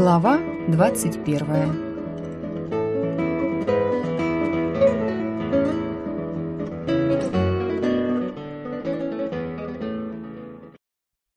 Глава двадцать первая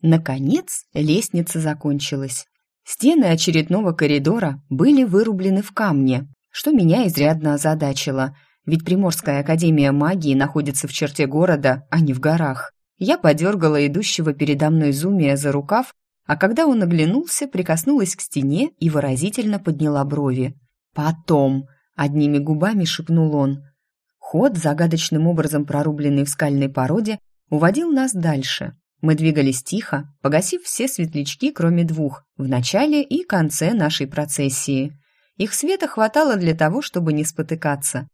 Наконец лестница закончилась. Стены очередного коридора были вырублены в камне, что меня изрядно озадачило, ведь Приморская академия магии находится в черте города, а не в горах. Я подергала идущего передо мной Зумия за рукав, а когда он оглянулся, прикоснулась к стене и выразительно подняла брови. «Потом!» — одними губами шепнул он. Ход, загадочным образом прорубленный в скальной породе, уводил нас дальше. Мы двигались тихо, погасив все светлячки, кроме двух, в начале и конце нашей процессии. Их света хватало для того, чтобы не спотыкаться.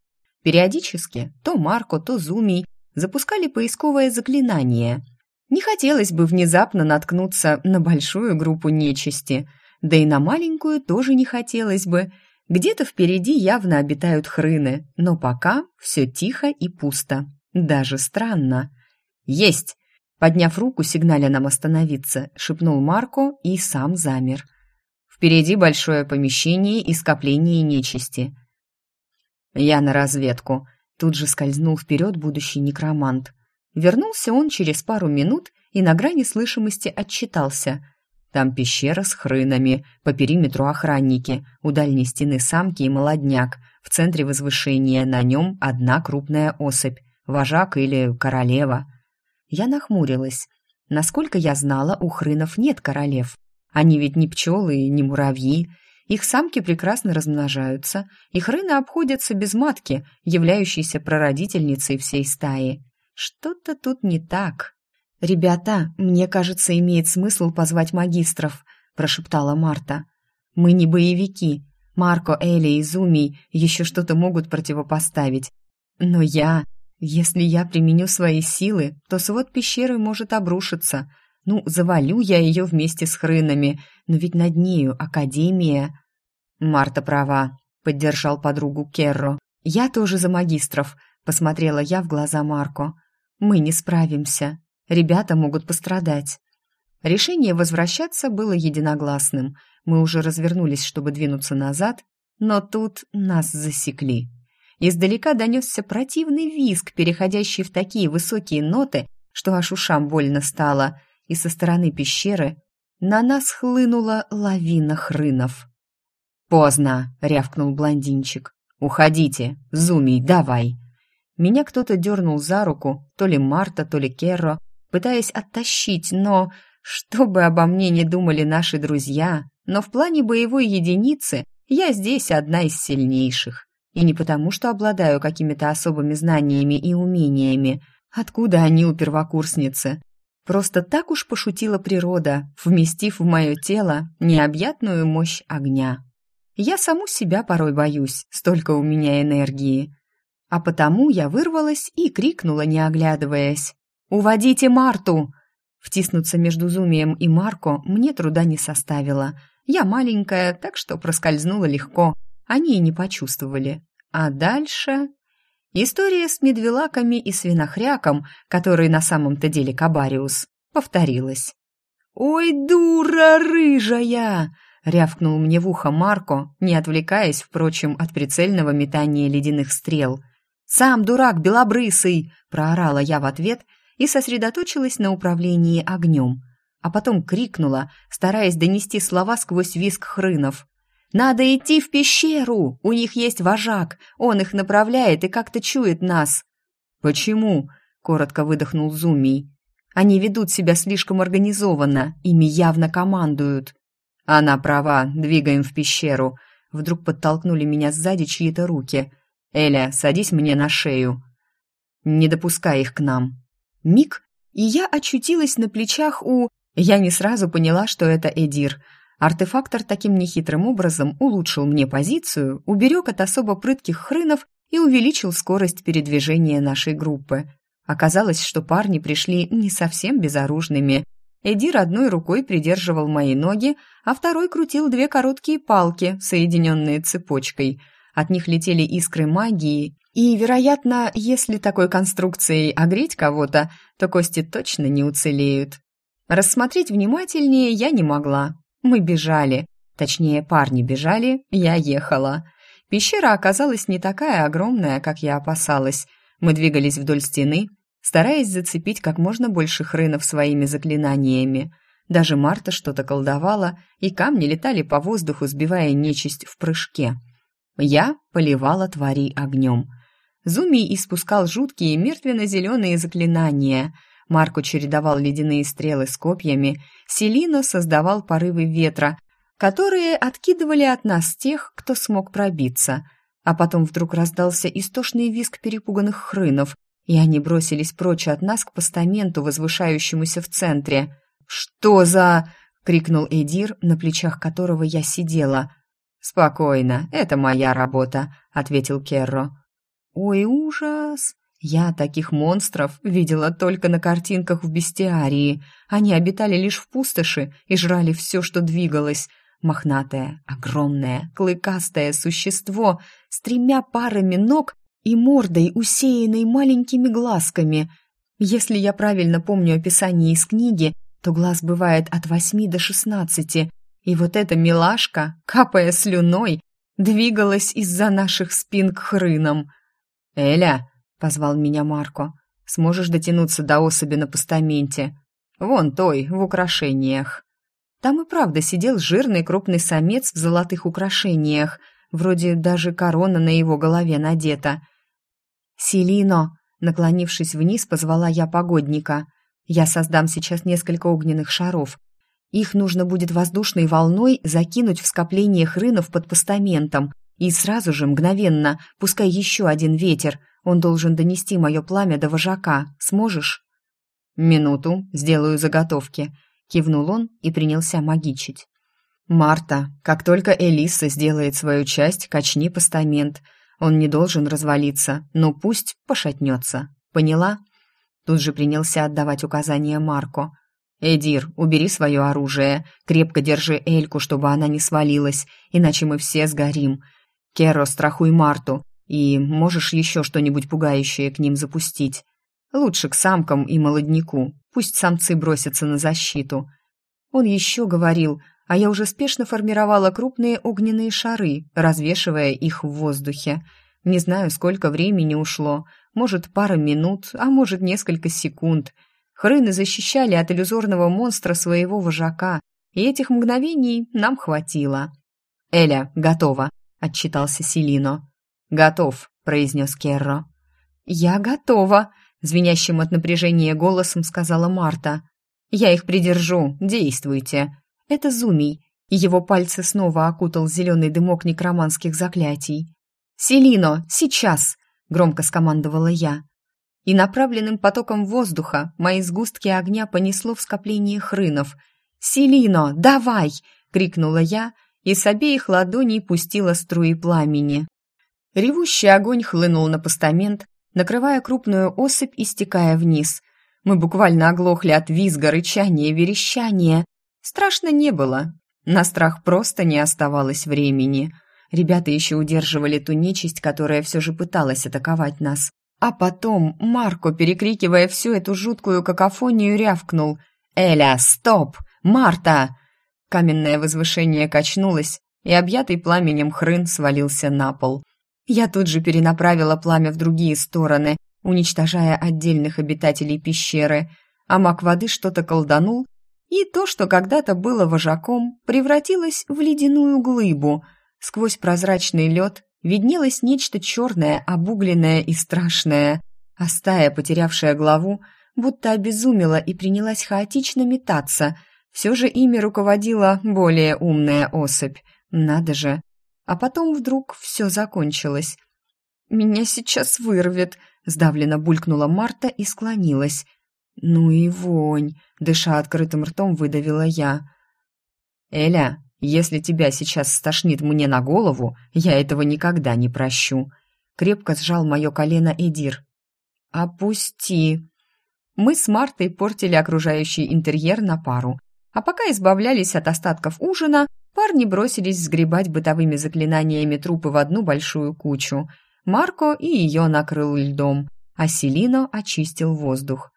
Периодически то Марко, то Зумий запускали поисковое заклинание. Не хотелось бы внезапно наткнуться на большую группу нечисти, да и на маленькую тоже не хотелось бы. Где-то впереди явно обитают хрыны, но пока все тихо и пусто. Даже странно. «Есть!» Подняв руку, сигналя нам остановиться, шепнул Марко и сам замер. Впереди большое помещение и скопление нечисти. «Я на разведку», Тут же скользнул вперед будущий некромант. Вернулся он через пару минут и на грани слышимости отчитался. Там пещера с хрынами, по периметру охранники, у дальней стены самки и молодняк, в центре возвышения на нем одна крупная особь, вожак или королева. Я нахмурилась. Насколько я знала, у хрынов нет королев. Они ведь не пчелы и не муравьи, их самки прекрасно размножаются, их рыны обходятся без матки, являющейся прародительницей всей стаи. Что-то тут не так. «Ребята, мне кажется, имеет смысл позвать магистров», – прошептала Марта. «Мы не боевики. Марко, Эли и Зумий еще что-то могут противопоставить. Но я... Если я применю свои силы, то свод пещеры может обрушиться. Ну, завалю я ее вместе с хрынами, но ведь над нею Академия. Марта права, поддержал подругу Керро. Я тоже за магистров, посмотрела я в глаза Марко. Мы не справимся. Ребята могут пострадать. Решение возвращаться было единогласным. Мы уже развернулись, чтобы двинуться назад, но тут нас засекли. Издалека донесся противный визг, переходящий в такие высокие ноты, что аж ушам больно стало, и со стороны пещеры на нас хлынула лавина хрынов. «Поздно!» — рявкнул блондинчик. «Уходите! Зумий, давай!» Меня кто-то дернул за руку, то ли Марта, то ли Керро, пытаясь оттащить, но... Что бы обо мне не думали наши друзья, но в плане боевой единицы я здесь одна из сильнейших. И не потому, что обладаю какими-то особыми знаниями и умениями. Откуда они у первокурсницы? Просто так уж пошутила природа, вместив в мое тело необъятную мощь огня. Я саму себя порой боюсь, столько у меня энергии. А потому я вырвалась и крикнула, не оглядываясь. «Уводите Марту!» Втиснуться между Зумием и Марко мне труда не составило. Я маленькая, так что проскользнула легко. Они и не почувствовали. А дальше... История с медвелаками и свинохряком, который на самом-то деле Кабариус, повторилась. «Ой, дура рыжая!» — рявкнул мне в ухо Марко, не отвлекаясь, впрочем, от прицельного метания ледяных стрел. «Сам дурак белобрысый!» — проорала я в ответ и сосредоточилась на управлении огнем, а потом крикнула, стараясь донести слова сквозь визг хрынов. Надо идти в пещеру. У них есть вожак. Он их направляет и как-то чует нас. Почему? коротко выдохнул Зумий. Они ведут себя слишком организованно, ими явно командуют. Она права, двигаем в пещеру. Вдруг подтолкнули меня сзади чьи-то руки. Эля, садись мне на шею. Не допускай их к нам. Миг, и я очутилась на плечах у... Я не сразу поняла, что это Эдир — Артефактор таким нехитрым образом улучшил мне позицию, уберег от особо прытких хрынов и увеличил скорость передвижения нашей группы. Оказалось, что парни пришли не совсем безоружными. Эдир одной рукой придерживал мои ноги, а второй крутил две короткие палки, соединенные цепочкой. От них летели искры магии, и, вероятно, если такой конструкцией огреть кого-то, то кости точно не уцелеют. Рассмотреть внимательнее я не могла, мы бежали. Точнее, парни бежали, я ехала. Пещера оказалась не такая огромная, как я опасалась. Мы двигались вдоль стены, стараясь зацепить как можно больше хрынов своими заклинаниями. Даже Марта что-то колдовала, и камни летали по воздуху, сбивая нечисть в прыжке. Я поливала твари огнем. Зумий испускал жуткие мертвенно-зеленые заклинания. Марко чередовал ледяные стрелы с копьями, Селино создавал порывы ветра, которые откидывали от нас тех, кто смог пробиться. А потом вдруг раздался истошный визг перепуганных хрынов, и они бросились прочь от нас к постаменту, возвышающемуся в центре. «Что за...» — крикнул Эдир, на плечах которого я сидела. «Спокойно, это моя работа», — ответил Керро. «Ой, ужас! Я таких монстров видела только на картинках в бестиарии. Они обитали лишь в пустоши и жрали все, что двигалось. Мохнатое, огромное, клыкастое существо с тремя парами ног и мордой, усеянной маленькими глазками. Если я правильно помню описание из книги, то глаз бывает от восьми до шестнадцати, и вот эта милашка, капая слюной, двигалась из-за наших спин к хрынам. «Эля!» — позвал меня Марко. «Сможешь дотянуться до особи на постаменте? Вон той, в украшениях». Там и правда сидел жирный крупный самец в золотых украшениях, вроде даже корона на его голове надета. «Селино!» — наклонившись вниз, позвала я погодника. «Я создам сейчас несколько огненных шаров. Их нужно будет воздушной волной закинуть в скопление хрынов под постаментом, и сразу же, мгновенно, пускай еще один ветер, он должен донести мое пламя до вожака. Сможешь?» «Минуту, сделаю заготовки», кивнул он и принялся магичить. «Марта, как только Элиса сделает свою часть, качни постамент. Он не должен развалиться, но пусть пошатнется. Поняла?» Тут же принялся отдавать указания Марко. «Эдир, убери свое оружие, крепко держи Эльку, чтобы она не свалилась, иначе мы все сгорим. Керо, страхуй Марту, и можешь еще что-нибудь пугающее к ним запустить. Лучше к самкам и молодняку, Пусть самцы бросятся на защиту. Он еще говорил, а я уже спешно формировала крупные огненные шары, развешивая их в воздухе. Не знаю, сколько времени ушло. Может, пара минут, а может, несколько секунд. Хрыны защищали от иллюзорного монстра своего вожака, и этих мгновений нам хватило. «Эля, готова», — отчитался Селино. «Готов», — произнес Керро. «Я готова», звенящим от напряжения голосом сказала Марта. «Я их придержу, действуйте». Это Зумий, его пальцы снова окутал зеленый дымок некроманских заклятий. «Селино, сейчас!» — громко скомандовала я. И направленным потоком воздуха мои сгустки огня понесло в скопление хрынов. «Селино, давай!» — крикнула я, и с обеих ладоней пустила струи пламени. Ревущий огонь хлынул на постамент, накрывая крупную особь и стекая вниз. Мы буквально оглохли от визга, рычания, верещания. Страшно не было. На страх просто не оставалось времени. Ребята еще удерживали ту нечисть, которая все же пыталась атаковать нас. А потом Марко, перекрикивая всю эту жуткую какофонию, рявкнул. «Эля, стоп! Марта!» Каменное возвышение качнулось, и объятый пламенем хрын свалился на пол. Я тут же перенаправила пламя в другие стороны, уничтожая отдельных обитателей пещеры, а маг воды что-то колданул, и то, что когда-то было вожаком, превратилось в ледяную глыбу. Сквозь прозрачный лед виднелось нечто черное, обугленное и страшное, а стая, потерявшая главу, будто обезумела и принялась хаотично метаться. Все же ими руководила более умная особь. Надо же, а потом вдруг все закончилось. «Меня сейчас вырвет», — сдавленно булькнула Марта и склонилась. «Ну и вонь!» — дыша открытым ртом, выдавила я. «Эля, если тебя сейчас стошнит мне на голову, я этого никогда не прощу», — крепко сжал мое колено Эдир. «Опусти!» Мы с Мартой портили окружающий интерьер на пару, а пока избавлялись от остатков ужина, Парни бросились сгребать бытовыми заклинаниями трупы в одну большую кучу. Марко и ее накрыл льдом, а Селино очистил воздух.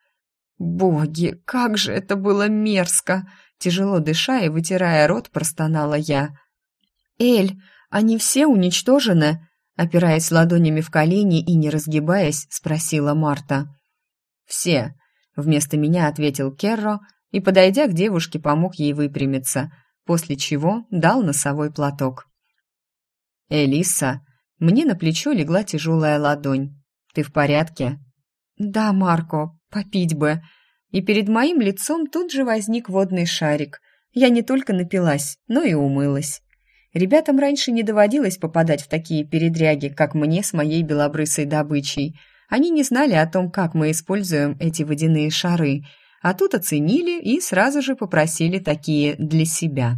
«Боги, как же это было мерзко!» Тяжело дыша и вытирая рот, простонала я. «Эль, они все уничтожены?» Опираясь ладонями в колени и не разгибаясь, спросила Марта. «Все», — вместо меня ответил Керро и, подойдя к девушке, помог ей выпрямиться, после чего дал носовой платок. «Элиса», мне на плечо легла тяжелая ладонь. «Ты в порядке?» «Да, Марко, попить бы». И перед моим лицом тут же возник водный шарик. Я не только напилась, но и умылась. Ребятам раньше не доводилось попадать в такие передряги, как мне с моей белобрысой добычей. Они не знали о том, как мы используем эти водяные шары, а тут оценили и сразу же попросили такие для себя.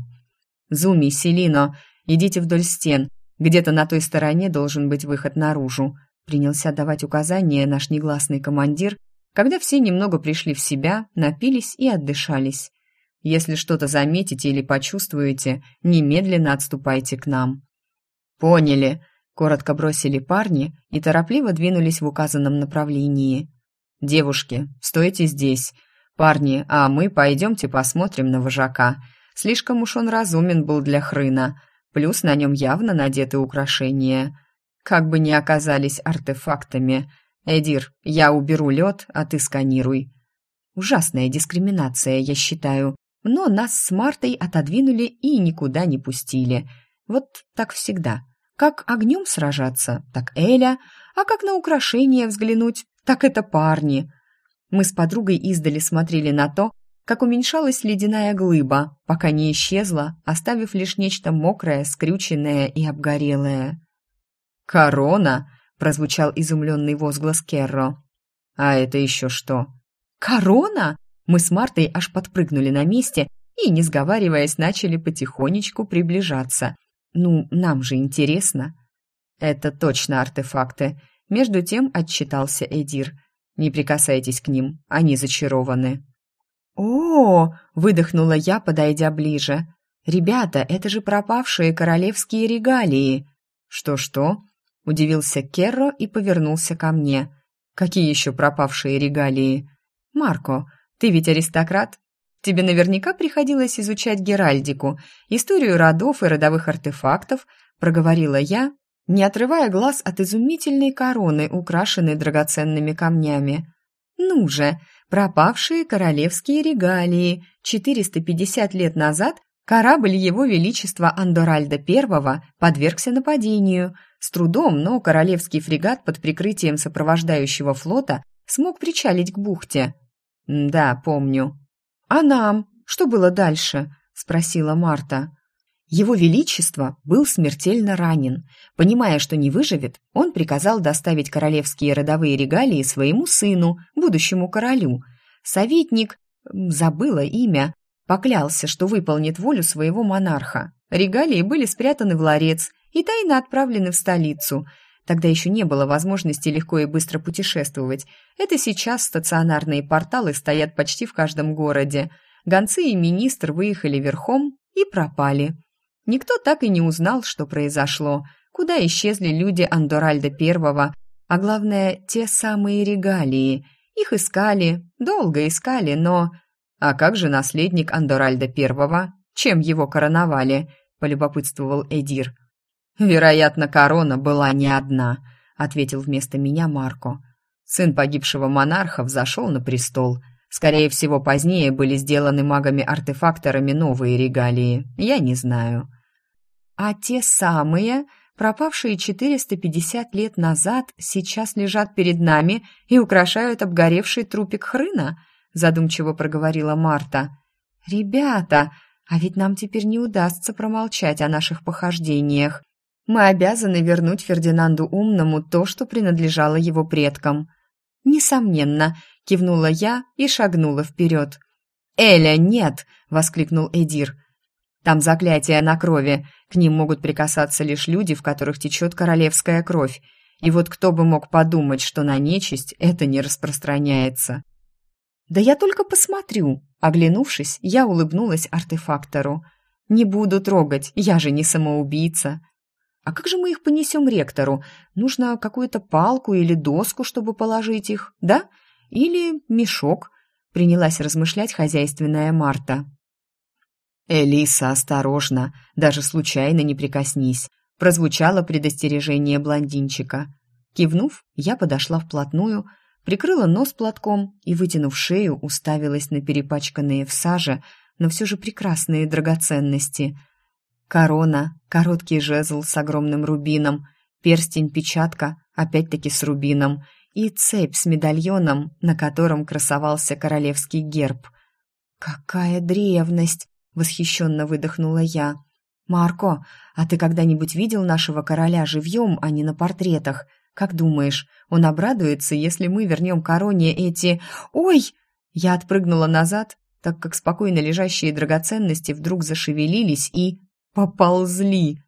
«Зуми, Селино, идите вдоль стен. Где-то на той стороне должен быть выход наружу», принялся давать указания наш негласный командир, когда все немного пришли в себя, напились и отдышались. Если что-то заметите или почувствуете, немедленно отступайте к нам». «Поняли», — коротко бросили парни и торопливо двинулись в указанном направлении. «Девушки, стойте здесь. Парни, а мы пойдемте посмотрим на вожака. Слишком уж он разумен был для хрына, плюс на нем явно надеты украшения. Как бы ни оказались артефактами. Эдир, я уберу лед, а ты сканируй». Ужасная дискриминация, я считаю но нас с Мартой отодвинули и никуда не пустили. Вот так всегда. Как огнем сражаться, так Эля, а как на украшения взглянуть, так это парни. Мы с подругой издали смотрели на то, как уменьшалась ледяная глыба, пока не исчезла, оставив лишь нечто мокрое, скрюченное и обгорелое. «Корона!» — прозвучал изумленный возглас Керро. «А это еще что?» «Корона?» Мы с Мартой аж подпрыгнули на месте и, не сговариваясь, начали потихонечку приближаться. Ну, нам же интересно. Это точно артефакты. Между тем отчитался Эдир. Не прикасайтесь к ним, они зачарованы. О, выдохнула я, подойдя ближе. Ребята, это же пропавшие королевские регалии. Что-что? Удивился Керро и повернулся ко мне. Какие еще пропавшие регалии? Марко, ты ведь аристократ. Тебе наверняка приходилось изучать геральдику, историю родов и родовых артефактов, проговорила я, не отрывая глаз от изумительной короны, украшенной драгоценными камнями. Ну же, пропавшие королевские регалии. 450 лет назад корабль Его Величества Андоральда I подвергся нападению. С трудом, но королевский фрегат под прикрытием сопровождающего флота смог причалить к бухте. «Да, помню». «А нам? Что было дальше?» — спросила Марта. Его Величество был смертельно ранен. Понимая, что не выживет, он приказал доставить королевские родовые регалии своему сыну, будущему королю. Советник, забыла имя, поклялся, что выполнит волю своего монарха. Регалии были спрятаны в ларец и тайно отправлены в столицу — Тогда еще не было возможности легко и быстро путешествовать. Это сейчас стационарные порталы стоят почти в каждом городе. Гонцы и министр выехали верхом и пропали. Никто так и не узнал, что произошло, куда исчезли люди Андоральда Первого, а главное, те самые регалии. Их искали, долго искали, но... А как же наследник Андоральда Первого? Чем его короновали? полюбопытствовал Эдир. «Вероятно, корона была не одна», — ответил вместо меня Марко. Сын погибшего монарха взошел на престол. Скорее всего, позднее были сделаны магами-артефакторами новые регалии. Я не знаю. А те самые, пропавшие 450 лет назад, сейчас лежат перед нами и украшают обгоревший трупик хрына, задумчиво проговорила Марта. «Ребята, а ведь нам теперь не удастся промолчать о наших похождениях. Мы обязаны вернуть Фердинанду Умному то, что принадлежало его предкам». «Несомненно», — кивнула я и шагнула вперед. «Эля, нет!» — воскликнул Эдир. «Там заклятия на крови. К ним могут прикасаться лишь люди, в которых течет королевская кровь. И вот кто бы мог подумать, что на нечисть это не распространяется». «Да я только посмотрю!» Оглянувшись, я улыбнулась артефактору. «Не буду трогать, я же не самоубийца!» А как же мы их понесем ректору? Нужно какую-то палку или доску, чтобы положить их, да? Или мешок?» Принялась размышлять хозяйственная Марта. «Элиса, осторожно, даже случайно не прикоснись», прозвучало предостережение блондинчика. Кивнув, я подошла вплотную, прикрыла нос платком и, вытянув шею, уставилась на перепачканные в саже, но все же прекрасные драгоценности. Корона, короткий жезл с огромным рубином, перстень-печатка, опять-таки с рубином, и цепь с медальоном, на котором красовался королевский герб. «Какая древность!» — восхищенно выдохнула я. «Марко, а ты когда-нибудь видел нашего короля живьем, а не на портретах? Как думаешь, он обрадуется, если мы вернем короне эти... Ой!» Я отпрыгнула назад, так как спокойно лежащие драгоценности вдруг зашевелились и... поползли.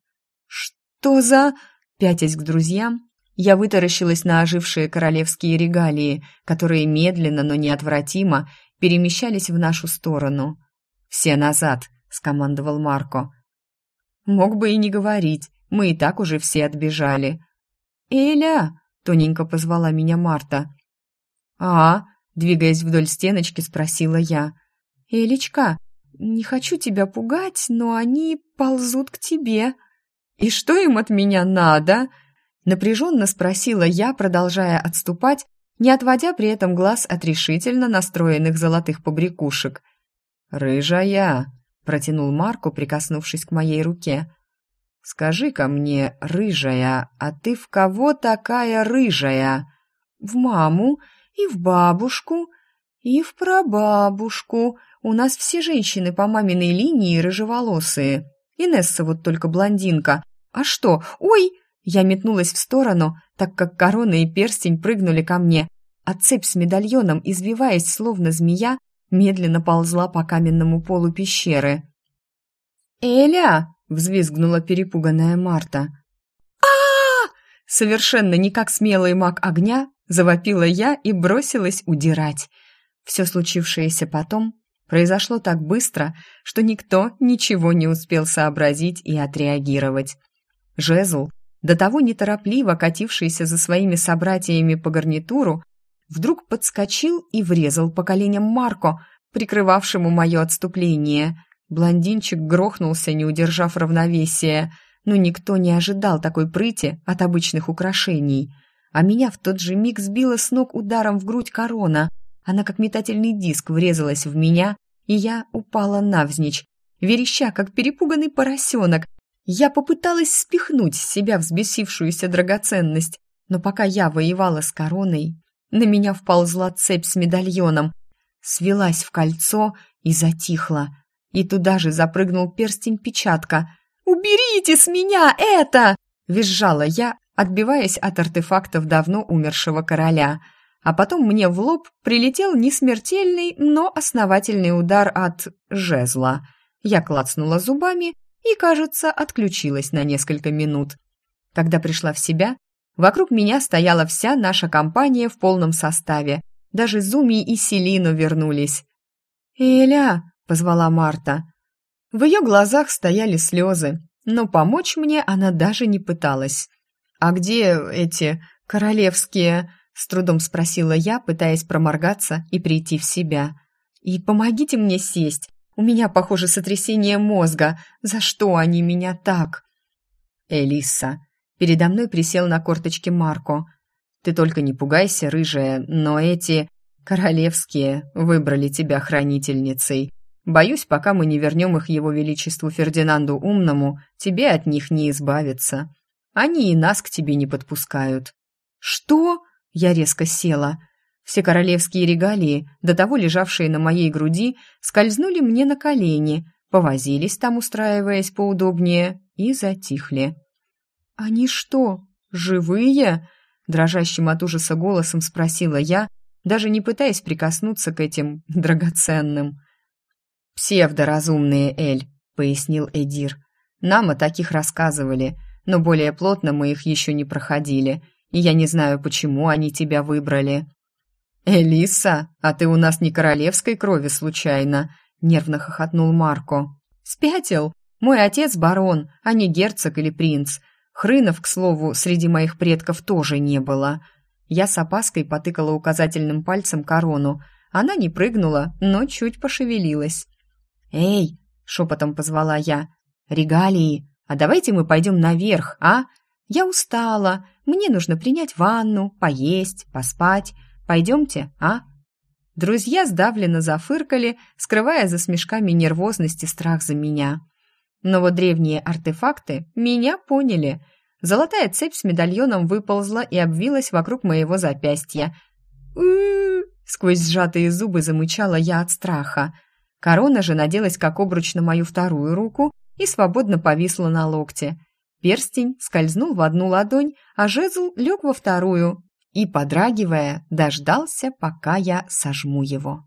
«Что за...» Пятясь к друзьям, я вытаращилась на ожившие королевские регалии, которые медленно, но неотвратимо перемещались в нашу сторону. «Все назад!» — скомандовал Марко. «Мог бы и не говорить, мы и так уже все отбежали». «Эля!» — тоненько позвала меня Марта. «А?» — двигаясь вдоль стеночки, спросила я. «Элечка, не хочу тебя пугать, но они ползут к тебе». «И что им от меня надо?» Напряженно спросила я, продолжая отступать, не отводя при этом глаз от решительно настроенных золотых побрякушек. «Рыжая!» — протянул Марку, прикоснувшись к моей руке. «Скажи-ка мне, рыжая, а ты в кого такая рыжая?» «В маму и в бабушку, и в прабабушку. У нас все женщины по маминой линии рыжеволосые. Инесса вот только блондинка. А что? Ой!» Я метнулась в сторону, так как корона и перстень прыгнули ко мне, а цепь с медальоном, извиваясь словно змея, медленно ползла по каменному полу пещеры. «Эля!» — взвизгнула перепуганная Марта. а Совершенно не как смелый маг огня, завопила я и бросилась удирать. Все случившееся потом произошло так быстро, что никто ничего не успел сообразить и отреагировать. Жезл до того неторопливо катившийся за своими собратьями по гарнитуру, вдруг подскочил и врезал по коленям Марко, прикрывавшему мое отступление. Блондинчик грохнулся, не удержав равновесия, но никто не ожидал такой прыти от обычных украшений. А меня в тот же миг сбила с ног ударом в грудь корона. Она как метательный диск врезалась в меня, и я упала навзничь, вереща, как перепуганный поросенок, я попыталась спихнуть с себя взбесившуюся драгоценность, но пока я воевала с короной, на меня вползла цепь с медальоном, свелась в кольцо и затихла. И туда же запрыгнул перстень-печатка. «Уберите с меня это!» — визжала я, отбиваясь от артефактов давно умершего короля. А потом мне в лоб прилетел не смертельный, но основательный удар от жезла. Я клацнула зубами и, кажется, отключилась на несколько минут. Когда пришла в себя, вокруг меня стояла вся наша компания в полном составе. Даже Зуми и Селину вернулись. «Эля!» — позвала Марта. В ее глазах стояли слезы, но помочь мне она даже не пыталась. «А где эти королевские?» — с трудом спросила я, пытаясь проморгаться и прийти в себя. «И помогите мне сесть. У меня, похоже, сотрясение мозга. За что они меня так? Элиса. Передо мной присел на корточки Марко. Ты только не пугайся, рыжая, но эти королевские выбрали тебя хранительницей. Боюсь, пока мы не вернем их его величеству Фердинанду Умному, тебе от них не избавиться. Они и нас к тебе не подпускают». «Что?» Я резко села. Все королевские регалии, до того лежавшие на моей груди, скользнули мне на колени, повозились там, устраиваясь поудобнее, и затихли. «Они что, живые?» — дрожащим от ужаса голосом спросила я, даже не пытаясь прикоснуться к этим драгоценным. «Псевдоразумные, Эль», — пояснил Эдир. «Нам о таких рассказывали, но более плотно мы их еще не проходили, и я не знаю, почему они тебя выбрали». «Элиса, а ты у нас не королевской крови случайно?» — нервно хохотнул Марко. «Спятил? Мой отец барон, а не герцог или принц. Хрынов, к слову, среди моих предков тоже не было». Я с опаской потыкала указательным пальцем корону. Она не прыгнула, но чуть пошевелилась. «Эй!» — шепотом позвала я. «Регалии, а давайте мы пойдем наверх, а? Я устала, мне нужно принять ванну, поесть, поспать. Пойдемте, а?» Друзья сдавленно зафыркали, скрывая за смешками нервозность и страх за меня. Но вот древние артефакты меня поняли. Золотая цепь с медальоном выползла и обвилась вокруг моего запястья. у Сквозь сжатые зубы замычала я от страха. Корона же наделась как обруч на мою вторую руку и свободно повисла на локте. Перстень скользнул в одну ладонь, а жезл лег во вторую, и, подрагивая, дождался, пока я сожму его.